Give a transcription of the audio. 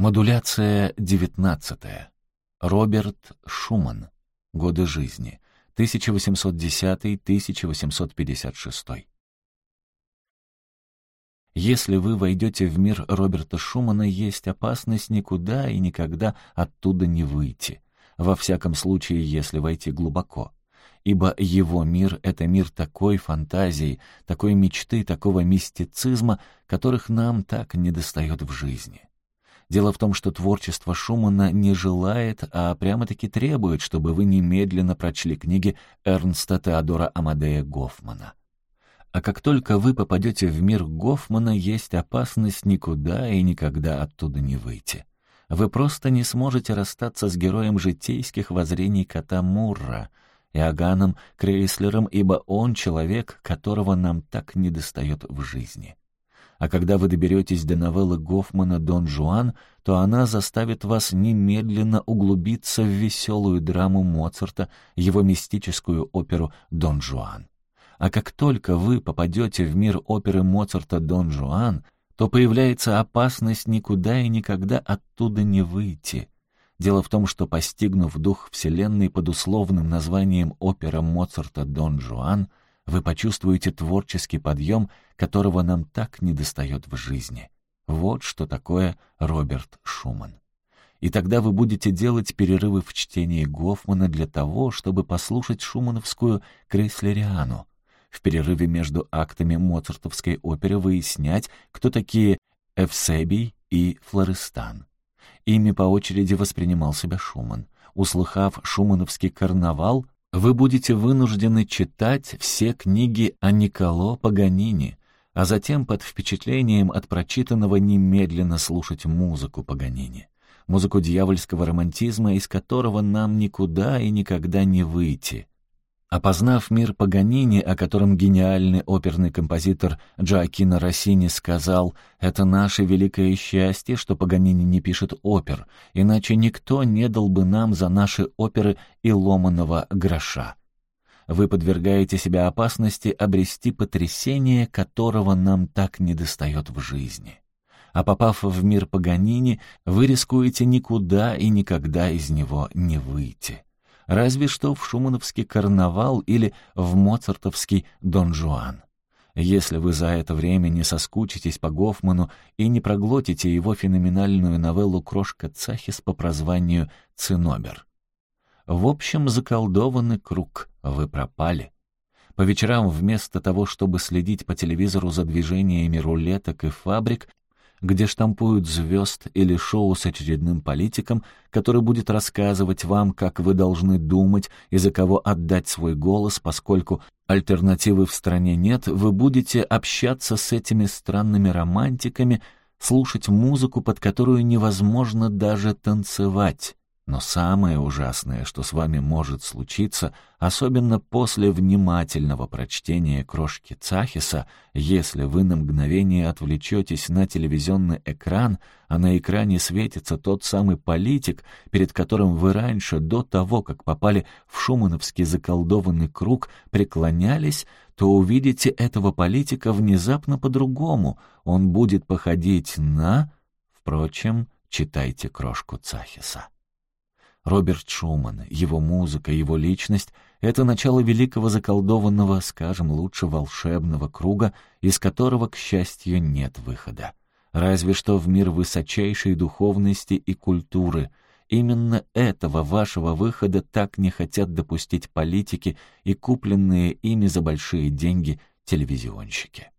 Модуляция 19. Роберт Шуман. Годы жизни. 1810-1856. Если вы войдете в мир Роберта Шумана, есть опасность никуда и никогда оттуда не выйти. Во всяком случае, если войти глубоко. Ибо его мир — это мир такой фантазии, такой мечты, такого мистицизма, которых нам так недостает в жизни. Дело в том, что творчество Шумана не желает, а прямо-таки требует, чтобы вы немедленно прочли книги Эрнста Теодора Амадея Гофмана. А как только вы попадете в мир Гофмана, есть опасность никуда и никогда оттуда не выйти. Вы просто не сможете расстаться с героем житейских воззрений кота Мурра, Иоганном Крейслером, ибо он человек, которого нам так недостает в жизни. А когда вы доберетесь до новеллы Гофмана «Дон Жуан», то она заставит вас немедленно углубиться в веселую драму Моцарта, его мистическую оперу «Дон Жуан». А как только вы попадете в мир оперы Моцарта «Дон Жуан», то появляется опасность никуда и никогда оттуда не выйти. Дело в том, что, постигнув дух Вселенной под условным названием опера Моцарта «Дон Жуан», вы почувствуете творческий подъем, которого нам так недостает в жизни. Вот что такое Роберт Шуман. И тогда вы будете делать перерывы в чтении Гофмана для того, чтобы послушать шумановскую Крейслериану. В перерыве между актами моцартовской оперы выяснять, кто такие Эвсебий и Флористан. Ими по очереди воспринимал себя Шуман. Услыхав шумановский карнавал, вы будете вынуждены читать все книги о Николо Паганини, а затем под впечатлением от прочитанного немедленно слушать музыку Паганини, музыку дьявольского романтизма, из которого нам никуда и никогда не выйти, Опознав мир Паганини, о котором гениальный оперный композитор Джоакино Россини сказал, «Это наше великое счастье, что Паганини не пишет опер, иначе никто не дал бы нам за наши оперы и ломаного гроша». Вы подвергаете себя опасности обрести потрясение, которого нам так недостает в жизни. А попав в мир Паганини, вы рискуете никуда и никогда из него не выйти разве что в шумановский карнавал или в моцартовский Дон Жуан. Если вы за это время не соскучитесь по Гофману и не проглотите его феноменальную новеллу «Крошка Цахис» по прозванию «Цинобер». В общем, заколдованный круг, вы пропали. По вечерам вместо того, чтобы следить по телевизору за движениями рулеток и фабрик, где штампуют звезд или шоу с очередным политиком, который будет рассказывать вам, как вы должны думать и за кого отдать свой голос, поскольку альтернативы в стране нет, вы будете общаться с этими странными романтиками, слушать музыку, под которую невозможно даже танцевать. Но самое ужасное, что с вами может случиться, особенно после внимательного прочтения крошки Цахиса, если вы на мгновение отвлечетесь на телевизионный экран, а на экране светится тот самый политик, перед которым вы раньше, до того, как попали в шумановский заколдованный круг, преклонялись, то увидите этого политика внезапно по-другому. Он будет походить на... Впрочем, читайте крошку Цахиса. Роберт Шуман, его музыка, его личность — это начало великого заколдованного, скажем лучше, волшебного круга, из которого, к счастью, нет выхода. Разве что в мир высочайшей духовности и культуры. Именно этого вашего выхода так не хотят допустить политики и купленные ими за большие деньги телевизионщики.